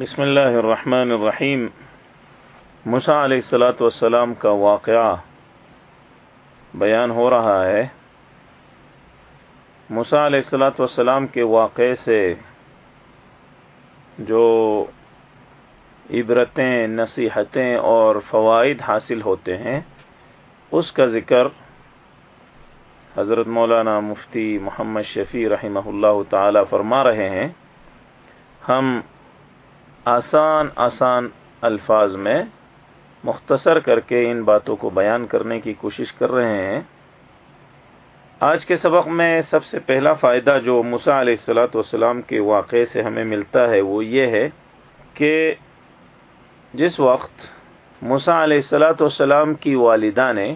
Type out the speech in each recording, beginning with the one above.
بسم اللہ الرحمن الرحیم۔ مسا علیہ السلاۃ والسلام کا واقعہ بیان ہو رہا ہے۔ مسا علیہ السلاۃ والسلام کے واقعے سے جو عبرتیں، نصیحتیں اور فوائد حاصل ہوتے ہیں، اس کا ذکر حضرت مولانا مفتی محمد شفیع رحمہ اللہ تعالی فرما رہے ہیں۔ ہم آسان آسان الفاظ میں مختصر کر کے ان باتوں کو بیان کرنے کی کوشش کر رہے ہیں۔ آج کے سبق میں سب سے پہلا فائدہ جو مسا علیہ السلاۃ والسلام کے واقعے سے ہمیں ملتا ہے وہ یہ ہے کہ جس وقت مسا علیہ السلاۃ والسلام کی والدہ نے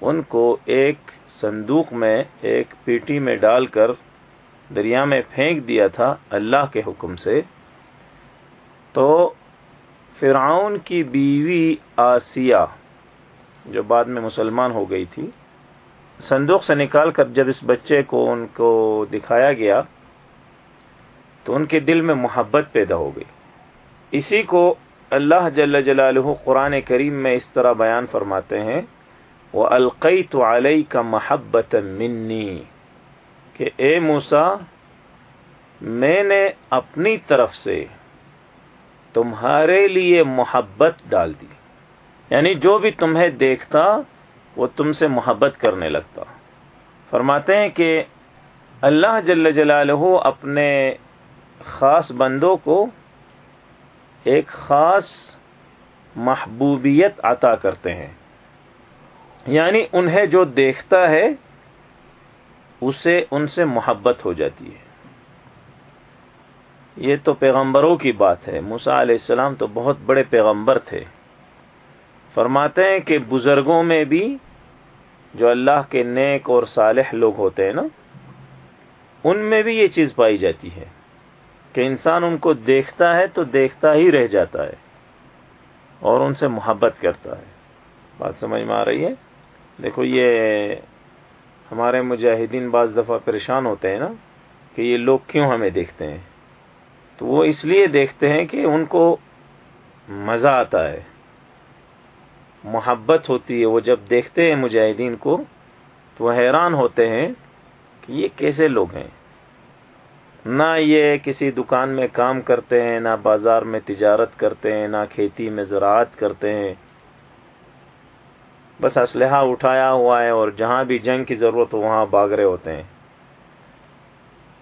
ان کو ایک صندوق میں ایک پیٹی میں ڈال کر دریا میں پھینک دیا تھا اللہ کے حکم سے تو فرعون کی بیوی آسیہ، جو بعد میں مسلمان ہو گئی تھی، صندوق سے نکال کر جب اس بچے کو ان کو دکھایا گیا، تو ان کے دل میں محبت پیدا ہو گئی۔ اسی کو اللہ جل جلالہ قرآن کریم میں اس طرح بیان فرماتے ہیں وہ القئی تو علیہ کا محبت منی کہ اے موسا میں نے اپنی طرف سے تمہارے لیے محبت ڈال دی۔ یعنی جو بھی تمہیں دیکھتا، وہ تم سے محبت کرنے لگتا۔ فرماتے ہیں کہ اللہ جل جلالہ اپنے خاص بندوں کو ایک خاص محبوبیت عطا کرتے ہیں۔ یعنی انہیں جو دیکھتا ہے، اسے ان سے محبت ہو جاتی ہے۔ یہ تو پیغمبروں کی بات ہے۔ موسا علیہ السلام تو بہت بڑے پیغمبر تھے۔ فرماتے ہیں کہ بزرگوں میں بھی جو اللہ کے نیک اور صالح لوگ ہوتے ہیں نا، ان میں بھی یہ چیز پائی جاتی ہے کہ انسان ان کو دیکھتا ہے تو دیکھتا ہی رہ جاتا ہے اور ان سے محبت کرتا ہے۔ بات سمجھ میں آ رہی ہے؟ دیکھو یہ ہمارے مجاہدین بعض دفعہ پریشان ہوتے ہیں نا کہ یہ لوگ کیوں ہمیں دیکھتے ہیں؟ تو وہ اس لیے دیکھتے ہیں کہ ان کو مزہ آتا ہے۔ محبت ہوتی ہے۔ وہ جب دیکھتے ہیں مجاہدین کو تو وہ حیران ہوتے ہیں کہ یہ کیسے لوگ ہیں۔ نہ یہ کسی دکان میں کام کرتے ہیں، نہ بازار میں تجارت کرتے ہیں، نہ کھیتی میں زراعت کرتے ہیں۔ بس اسلحہ اٹھایا ہوا ہے اور جہاں بھی جنگ کی ضرورت ہو، وہاں باگ رہے ہوتے ہیں۔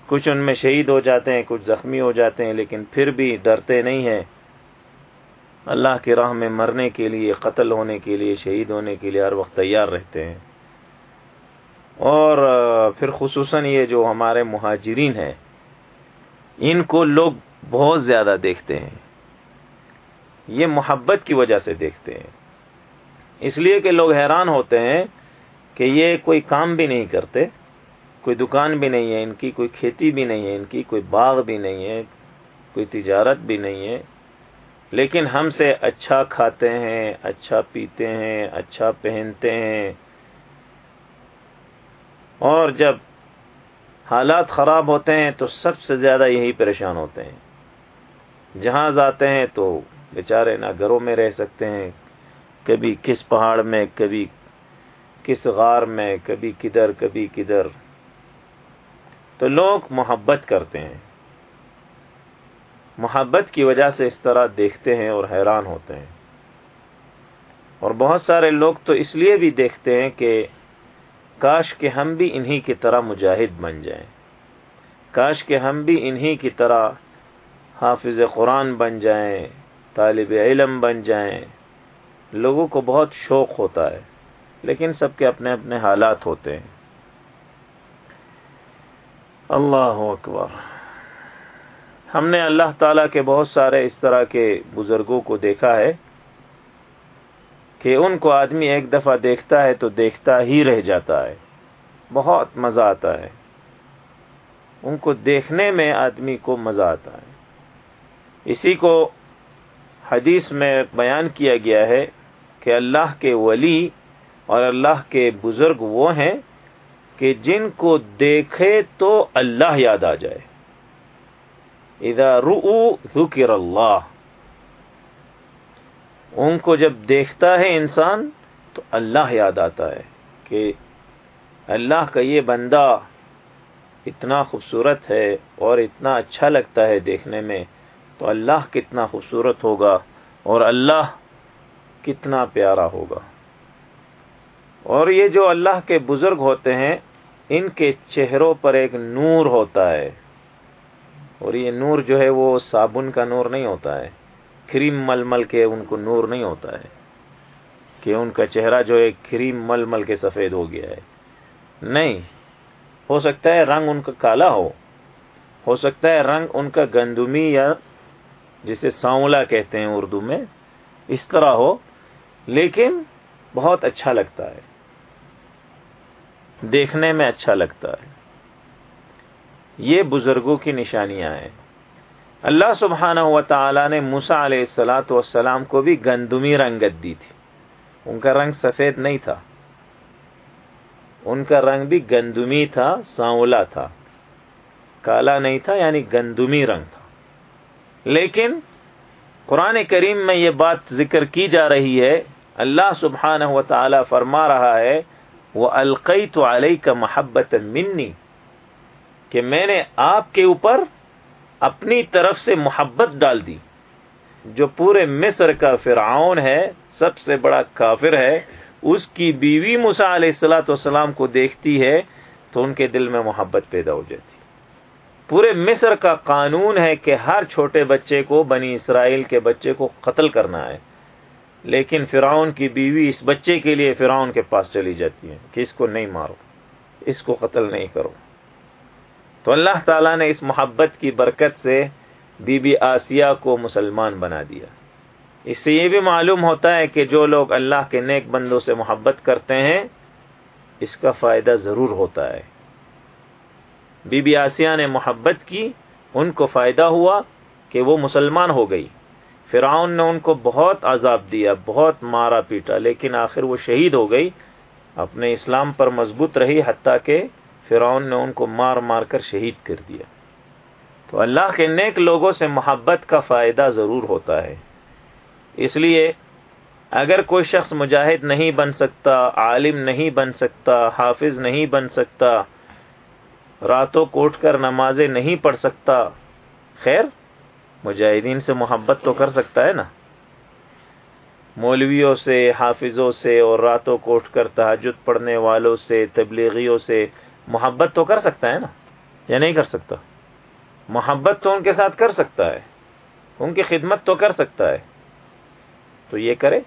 کچھ ان میں شہید ہو جاتے ہیں، کچھ زخمی ہو جاتے ہیں، لیکن پھر بھی ڈرتے نہیں ہیں۔ اللہ کی راہ میں مرنے کے لیے، قتل ہونے کے لیے، شہید ہونے کے لیے ہر وقت تیار رہتے ہیں۔ اور پھر خصوصاً یہ جو ہمارے مہاجرین ہیں، ان کو لوگ بہت زیادہ دیکھتے ہیں۔ یہ محبت کی وجہ سے دیکھتے ہیں۔ اس لیے کہ لوگ حیران ہوتے ہیں کہ یہ کوئی کام بھی نہیں کرتے۔ کوئی دکان بھی نہیں ہے، ان کی کوئی کھیتی بھی نہیں ہے، ان کی کوئی باغ بھی نہیں ہے، کوئی تجارت بھی نہیں ہے۔ لیکن ہم سے اچھا کھاتے ہیں اچھا پیتے ہیں اچھا پہنتے ہیں۔ اور جب حالات خراب ہوتے ہیں تو سب سے زیادہ یہی پریشان ہوتے ہیں۔ جہاں جاتے ہیں تو بیچارے نہ گھروں میں رہ سکتے ہیں۔ کبھی کس پہاڑ میں، کبھی کس غار میں، کبھی کدھر کبھی کدھر۔ تو لوگ محبت کرتے ہیں۔ محبت کی وجہ سے اس طرح دیکھتے ہیں اور حیران ہوتے ہیں۔ اور بہت سارے لوگ تو اس لیے بھی دیکھتے ہیں کہ کاش کہ ہم بھی انہی کی طرح مجاہد بن جائیں۔ کاش کہ ہم بھی انہی کی طرح حافظ قرآن بن جائیں، طالب علم بن جائیں۔ لوگوں کو بہت شوق ہوتا ہے، لیکن سب کے اپنے اپنے حالات ہوتے ہیں۔ اللہ اکبر۔ ہم نے اللہ تعالی کے بہت سارے اس طرح کے بزرگوں کو دیکھا ہے کہ ان کو آدمی ایک دفعہ دیکھتا ہے تو دیکھتا ہی رہ جاتا ہے۔ بہت مزہ آتا ہے۔ ان کو دیکھنے میں آدمی کو مزہ آتا ہے۔ اسی کو حدیث میں بیان کیا گیا ہے کہ اللہ کے ولی اور اللہ کے بزرگ وہ ہیں کہ جن کو دیکھے تو اللہ یاد آ جائے۔ اذا رؤو ذکر اللہ۔ ان کو جب دیکھتا ہے انسان تو اللہ یاد آتا ہے کہ اللہ کا یہ بندہ اتنا خوبصورت ہے اور اتنا اچھا لگتا ہے دیکھنے میں، تو اللہ کتنا خوبصورت ہوگا اور اللہ کتنا پیارا ہوگا۔ اور یہ جو اللہ کے بزرگ ہوتے ہیں ان کے چہروں پر ایک نور ہوتا ہے۔ اور یہ نور جو ہے وہ صابن کا نور نہیں ہوتا ہے۔ کریم مل مل کے ان کو نور نہیں ہوتا ہے۔ کہ ان کا چہرہ جو ہے کریم مل مل کے سفید ہو گیا ہے۔ نہیں، ہو سکتا ہے رنگ ان کا کالا ہو۔ ہو سکتا ہے رنگ ان کا گندمی یا جسے سانولا کہتے ہیں اردو میں، اس طرح ہو، لیکن بہت اچھا لگتا ہے۔ دیکھنے میں اچھا لگتا ہے۔ یہ بزرگوں کی نشانیاں ہیں۔ اللہ سبحانہ و تعالی نے موسا علیہ السلاۃ والسلام کو بھی گندمی رنگت دی تھی۔ ان کا رنگ سفید نہیں تھا۔ ان کا رنگ بھی گندمی تھا، سانولا تھا۔ کالا نہیں تھا یعنی گندمی رنگ تھا۔ لیکن قرآن کریم میں یہ بات ذکر کی جا رہی ہے۔ اللہ سبحانہ و تعالی فرما رہا ہے وہ القئی تو علیہ کا محبت منی کہ میں نے آپ کے اوپر اپنی طرف سے محبت ڈال دی، جو پورے مصر کا فرعون ہے، سب سے بڑا کافر ہے، اس کی بیوی مسا علیہ السلاۃ والسلام کو دیکھتی ہے تو ان کے دل میں محبت پیدا ہو جاتی۔ پورے مصر کا قانون ہے کہ ہر چھوٹے بچے کو بنی اسرائیل کے بچے کو قتل کرنا ہے۔ لیکن فرعون کی بیوی اس بچے کے لیے فرعون کے پاس چلی جاتی ہے کہ اس کو نہیں مارو، اس کو قتل نہیں کرو۔ تو اللہ تعالیٰ نے اس محبت کی برکت سے بی بی آسیہ کو مسلمان بنا دیا۔ اس سے یہ بھی معلوم ہوتا ہے کہ جو لوگ اللہ کے نیک بندوں سے محبت کرتے ہیں، اس کا فائدہ ضرور ہوتا ہے۔ بی بی آسیہ نے محبت کی، ان کو فائدہ ہوا کہ وہ مسلمان ہو گئی۔ فرعون نے ان کو بہت عذاب دیا، بہت مارا پیٹا، لیکن آخر وہ شہید ہو گئی، اپنے اسلام پر مضبوط رہی، حتیٰ کہ فرعون نے ان کو مار مار کر شہید کر دیا۔ تو اللہ کے نیک لوگوں سے محبت کا فائدہ ضرور ہوتا ہے۔ اس لیے اگر کوئی شخص مجاہد نہیں بن سکتا، عالم نہیں بن سکتا، حافظ نہیں بن سکتا، راتوں کو اٹھ کر نمازیں نہیں پڑھ سکتا، خیر مجاہدین سے محبت تو کر سکتا ہے نا؟ مولویوں سے، حافظوں سے اور راتوں کو اٹھ کر تحجد پڑھنے والوں سے، تبلیغیوں سے محبت تو کر سکتا ہے نا؟ یا نہیں کر سکتا؟ محبت تو ان کے ساتھ کر سکتا ہے، ان کی خدمت تو کر سکتا ہے۔ تو یہ کرے۔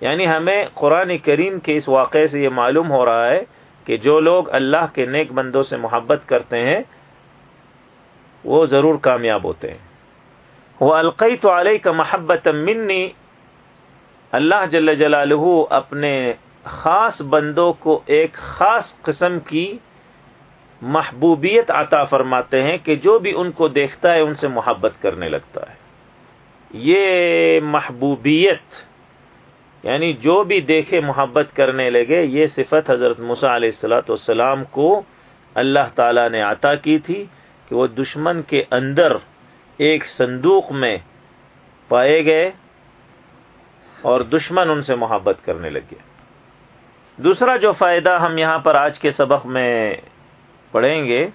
یعنی ہمیں قرآن کریم کے اس واقعے سے یہ معلوم ہو رہا ہے کہ جو لوگ اللہ کے نیک بندوں سے محبت کرتے ہیں، وہ ضرور کامیاب ہوتے ہیں۔ وہ القی تو علیہ کا محبت منی اللہ جل جلالہ اپنے خاص بندوں کو ایک خاص قسم کی محبوبیت عطا فرماتے ہیں کہ جو بھی ان کو دیکھتا ہے ان سے محبت کرنے لگتا ہے۔ یہ محبوبیت یعنی جو بھی دیکھے محبت کرنے لگے، یہ صفت حضرت مسا علیہ السلاۃ والسلام کو اللہ تعالی نے عطا کی تھی کہ وہ دشمن کے اندر ایک صندوق میں پائے گئے اور دشمن ان سے محبت کرنے لگے۔ دوسرا جو فائدہ ہم یہاں پر آج کے سبق میں پڑھیں گے،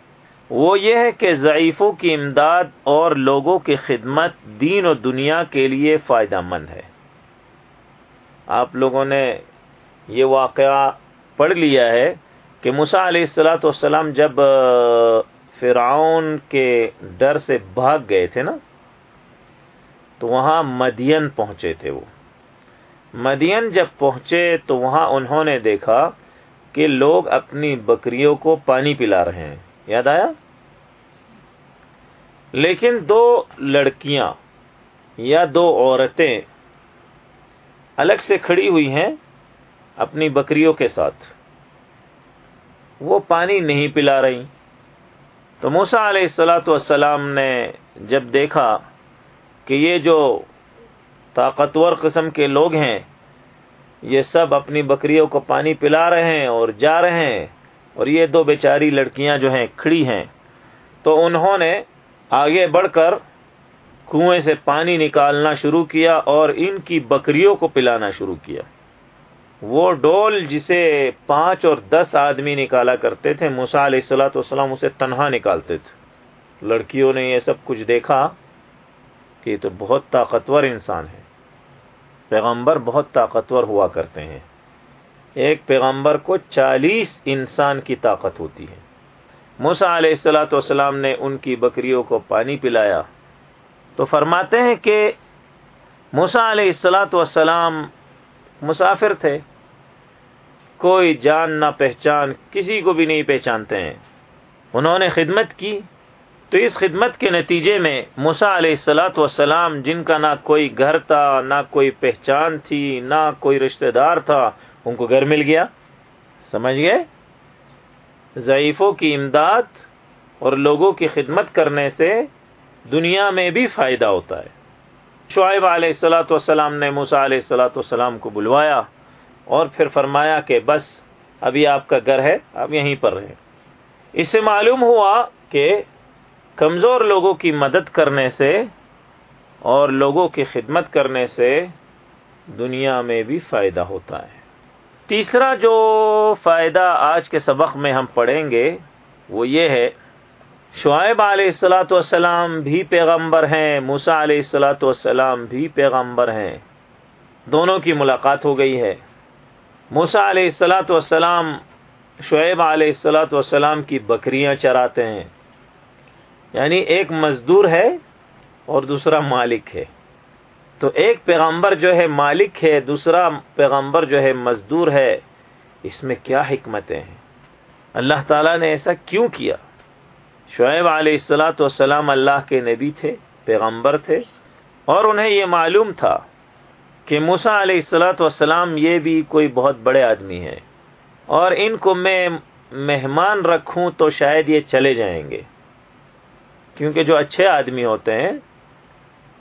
وہ یہ ہے کہ ضعیفوں کی امداد اور لوگوں کی خدمت دین و دنیا کے لیے فائدہ مند ہے۔ آپ لوگوں نے یہ واقعہ پڑھ لیا ہے کہ مسا علیہ السلاۃ والسلام جب فرعون کے ڈر سے بھاگ گئے تھے نا، تو وہاں مدین پہنچے تھے وہ۔ مدین جب پہنچے تو وہاں انہوں نے دیکھا کہ لوگ اپنی بکریوں کو پانی پلا رہے ہیں۔ یاد آیا؟ لیکن دو لڑکیاں یا دو عورتیں الگ سے کھڑی ہوئی ہیں اپنی بکریوں کے ساتھ۔ وہ پانی نہیں پلا رہی۔ تو موسا علیہ السلاۃ والسلام نے جب دیکھا کہ یہ جو طاقتور قسم کے لوگ ہیں، یہ سب اپنی بکریوں کو پانی پلا رہے ہیں اور جا رہے ہیں، اور یہ دو بیچاری لڑکیاں جو ہیں، کھڑی ہیں۔ تو انہوں نے آگے بڑھ کر کنویں سے پانی نکالنا شروع کیا اور ان کی بکریوں کو پلانا شروع کیا۔ وہ ڈول جسے پانچ اور دس آدمی نکالا کرتے تھے موسا علیہ السلاۃ والسلام اسے تنہا نکالتے تھے۔ لڑکیوں نے یہ سب کچھ دیکھا کہ یہ تو بہت طاقتور انسان ہے۔ پیغمبر بہت طاقتور ہوا کرتے ہیں۔ ایک پیغمبر کو چالیس انسان کی طاقت ہوتی ہے۔ موسا علیہ السلاۃ والسلام نے ان کی بکریوں کو پانی پلایا۔ تو فرماتے ہیں کہ موسا علیہ السلاۃ والسلام مسافر تھے۔ کوئی جان نہ پہچان کسی کو بھی نہیں پہچانتے ہیں۔ انہوں نے خدمت کی۔ تو اس خدمت کے نتیجے میں موسا علیہ السلاۃ والسلام، جن کا نہ کوئی گھر تھا، نہ کوئی پہچان تھی، نہ کوئی رشتہ دار تھا، ان کو گھر مل گیا۔ سمجھ گئے؟ ضعیفوں کی امداد اور لوگوں کی خدمت کرنے سے دنیا میں بھی فائدہ ہوتا ہے۔ شعیب علیہ السلاۃ والسلام نے موسا علیہ السلاۃ والسلام کو بلوایا اور پھر فرمایا کہ بس، ابھی آپ کا گھر ہے، آپ یہیں پر رہیں۔ اس سے معلوم ہوا کہ کمزور لوگوں کی مدد کرنے سے اور لوگوں کی خدمت کرنے سے دنیا میں بھی فائدہ ہوتا ہے۔ تیسرا جو فائدہ آج کے سبق میں ہم پڑھیں گے وہ یہ ہے شعیب علیہ السلاۃ والسلام بھی پیغمبر ہیں موسا علیہ السلاۃ والسلام بھی پیغمبر ہیں۔ دونوں کی ملاقات ہو گئی ہے۔ موسا علیہ السلاۃ والسلام، شعیب علیہ السلاۃ والسلام کی بکریاں چراتے ہیں۔ یعنی ایک مزدور ہے اور دوسرا مالک ہے۔ تو ایک پیغمبر جو ہے مالک ہے، دوسرا پیغمبر جو ہے مزدور ہے، اس میں کیا حکمتیں ہیں؟ اللہ تعالیٰ نے ایسا کیوں کیا؟ شعیب علیہ السلاۃ والسلام اللہ کے نبی تھے، پیغمبر تھے، اور انہیں یہ معلوم تھا کہ موسا علیہ السلاۃ والسلام یہ بھی کوئی بہت بڑے آدمی ہیں۔ اور ان کو میں مہمان رکھوں تو شاید یہ چلے جائیں گے۔ کیونکہ جو اچھے آدمی ہوتے ہیں،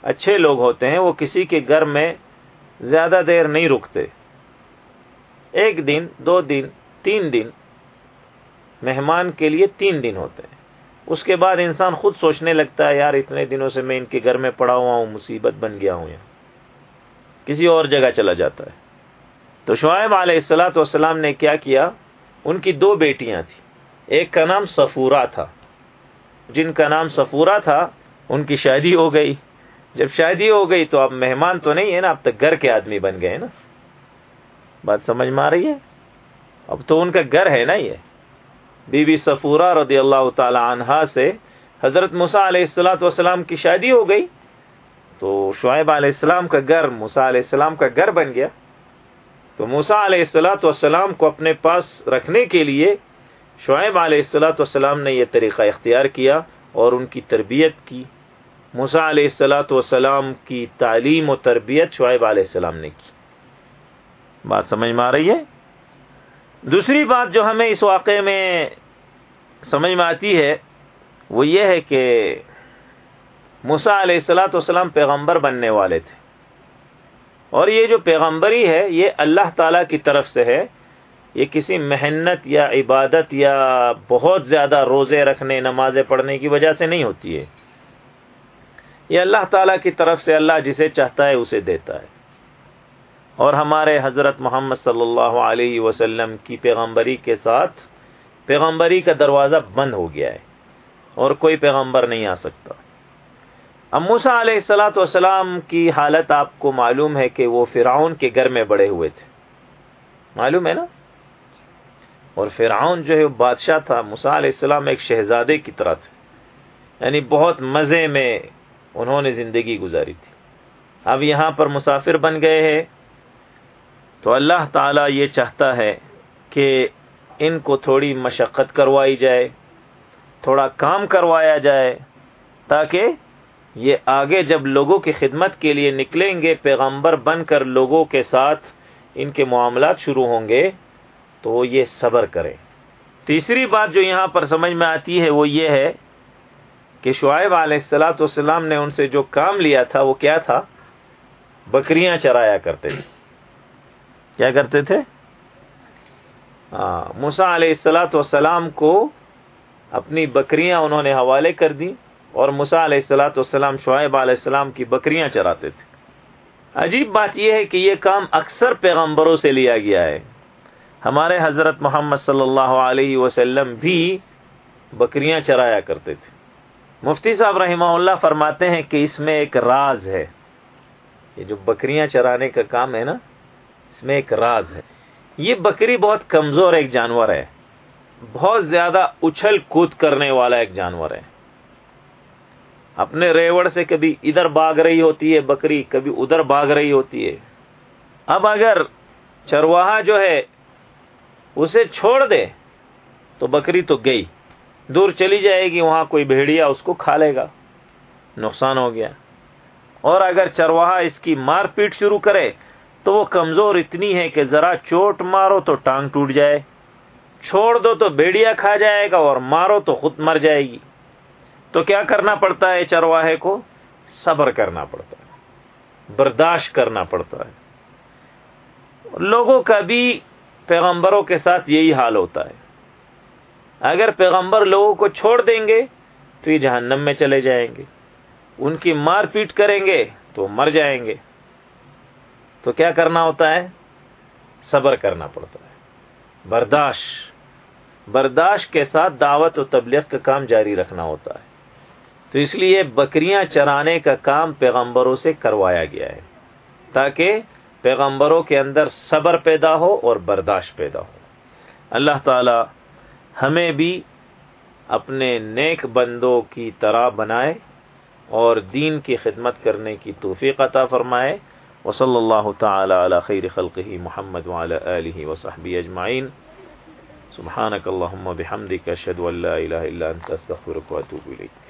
اچھے لوگ ہوتے ہیں، وہ کسی کے گھر میں زیادہ دیر نہیں رکتے۔ ایک دن، دو دن، تین دن، مہمان کے لیے تین دن ہوتے ہیں۔ اس کے بعد انسان خود سوچنے لگتا ہے، یار، اتنے دنوں سے میں ان کے گھر میں پڑا ہوا ہوں، مصیبت بن گیا ہوں یہاں کسی اور جگہ چلا جاتا ہے۔ تو شعیب علیہ السلاۃ والسلام نے کیا کیا؟ ان کی دو بیٹیاں تھیں۔ ایک کا نام سفورا تھا۔ جن کا نام سفورا تھا، ان کی شادی ہو گئی۔ جب شادی ہو گئی تو اب مہمان تو نہیں ہے نا، اب تک گھر کے آدمی بن گئے نا۔ بات سمجھ میں آ رہی ہے؟ اب تو ان کا گھر ہے نا یہ۔ بی بی صفورہ رضی اللہ تعالی عنہا سے حضرت مسا علیہ السلاۃ والسلام کی شادی ہو گئی۔ تو شعیب علیہ السلام کا گھر موسا علیہ السلام کا گھر بن گیا۔ تو موسا علیہ السلاۃ والسلام کو اپنے پاس رکھنے کے لیے شعیب علیہ السلاۃ والسلام نے یہ طریقہ اختیار کیا اور ان کی تربیت کی۔ موسا علیہ السلاۃ والسلام کی تعلیم و تربیت شعیب علیہ السلام نے کی۔ بات سمجھ میں آ رہی ہے؟ دوسری بات جو ہمیں اس واقعے میں سمجھ میں آتی ہے، وہ یہ ہے کہ مسا علیہ السلاۃ والسلام پیغمبر بننے والے تھے۔ اور یہ جو پیغمبری ہے، یہ اللہ تعالی کی طرف سے ہے۔ یہ کسی محنت یا عبادت یا بہت زیادہ روزے رکھنے، نمازیں پڑھنے کی وجہ سے نہیں ہوتی ہے۔ یہ اللہ تعالی کی طرف سے، اللہ جسے چاہتا ہے، اسے دیتا ہے۔ اور ہمارے حضرت محمد صلی اللہ علیہ وسلم کی پیغمبری کے ساتھ پیغمبری کا دروازہ بند ہو گیا ہے اور کوئی پیغمبر نہیں آ سکتا۔ اموسا علیہ السلاۃ والسلام کی حالت آپ کو معلوم ہے کہ وہ فرعون کے گھر میں بڑے ہوئے تھے۔ معلوم ہے نا؟ اور فرعون جو ہے بادشاہ تھا مسا علیہ السلام ایک شہزادے کی طرح تھے۔ یعنی بہت مزے میں انہوں نے زندگی گزاری تھی۔ اب یہاں پر مسافر بن گئے ہیں۔ تو اللہ تعالیٰ یہ چاہتا ہے کہ ان کو تھوڑی مشقت کروائی جائے، تھوڑا کام کروایا جائے، تاکہ یہ آگے جب لوگوں کی خدمت کے لیے نکلیں گے، پیغمبر بن کر لوگوں کے ساتھ ان کے معاملات شروع ہوں گے، تو یہ صبر کریں تیسری بات جو یہاں پر سمجھ میں آتی ہے، وہ یہ ہے کہ شعیب علیہ السلاۃ والسلام نے ان سے جو کام لیا تھا، وہ کیا تھا؟ بکریاں چرایا کرتے تھے۔ کیا کرتے تھے؟ ہاں، موسا علیہ السلاۃ والسلام کو اپنی بکریاں انہوں نے حوالے کر دی اور مسا علیہ السلاۃ والسلام، شعیب علیہ السلام کی بکریاں چراتے تھے۔ عجیب بات یہ ہے کہ یہ کام اکثر پیغمبروں سے لیا گیا ہے۔ ہمارے حضرت محمد صلی اللہ علیہ وسلم بھی بکریاں چرایا کرتے تھے۔ مفتی صاحب رحمہ اللہ فرماتے ہیں کہ اس میں ایک راز ہے۔ یہ جو بکریاں چرانے کا کام ہے نا اس میں ایک راز ہے۔ یہ بکری بہت کمزور ایک جانور ہے۔ بہت زیادہ اچھل کود کرنے والا ایک جانور ہے۔ اپنے ریوڑ سے کبھی ادھر بھاگ رہی ہوتی ہے بکری، کبھی ادھر بھاگ رہی ہوتی ہے۔ اب اگر چرواہا جو ہے اسے چھوڑ دے، تو بکری تو گئی۔ دور چلی جائے گی، وہاں کوئی بھیڑیا اس کو کھا لے گا۔ نقصان ہو گیا۔ اور اگر چرواہا اس کی مار پیٹ شروع کرے تو وہ کمزور اتنی ہے کہ ذرا چوٹ مارو تو ٹانگ ٹوٹ جائے۔ چھوڑ دو تو بیڑیا کھا جائے گا اور مارو تو خود مر جائے گی۔ تو کیا کرنا پڑتا ہے چرواہے کو؟ صبر کرنا پڑتا ہے۔ برداشت کرنا پڑتا ہے۔ لوگوں کا بھی پیغمبروں کے ساتھ یہی حال ہوتا ہے۔ اگر پیغمبر لوگوں کو چھوڑ دیں گے تو یہ جہنم میں چلے جائیں گے۔ ان کی مار پیٹ کریں گے تو مر جائیں گے۔ تو کیا کرنا ہوتا ہے؟ صبر کرنا پڑتا ہے۔ برداشت۔ برداشت کے ساتھ دعوت و تبلیغ کا کام جاری رکھنا ہوتا ہے۔ تو اس لیے بکریاں چرانے کا کام پیغمبروں سے کروایا گیا ہے۔ تاکہ پیغمبروں کے اندر صبر پیدا ہو اور برداشت پیدا ہو۔ اللہ تعالی ہمیں بھی اپنے نیک بندوں کی طرح بنائے اور دین کی خدمت کرنے کی توفیق عطا فرمائے۔ وصلی اللہ تعالی علی خیر خلقہ محمد وعلی آلہ وصحبہ اجمعین سبحانک اللہم بحمدک اشہد ان لا الہ الا انت استغفرک واتوب الیک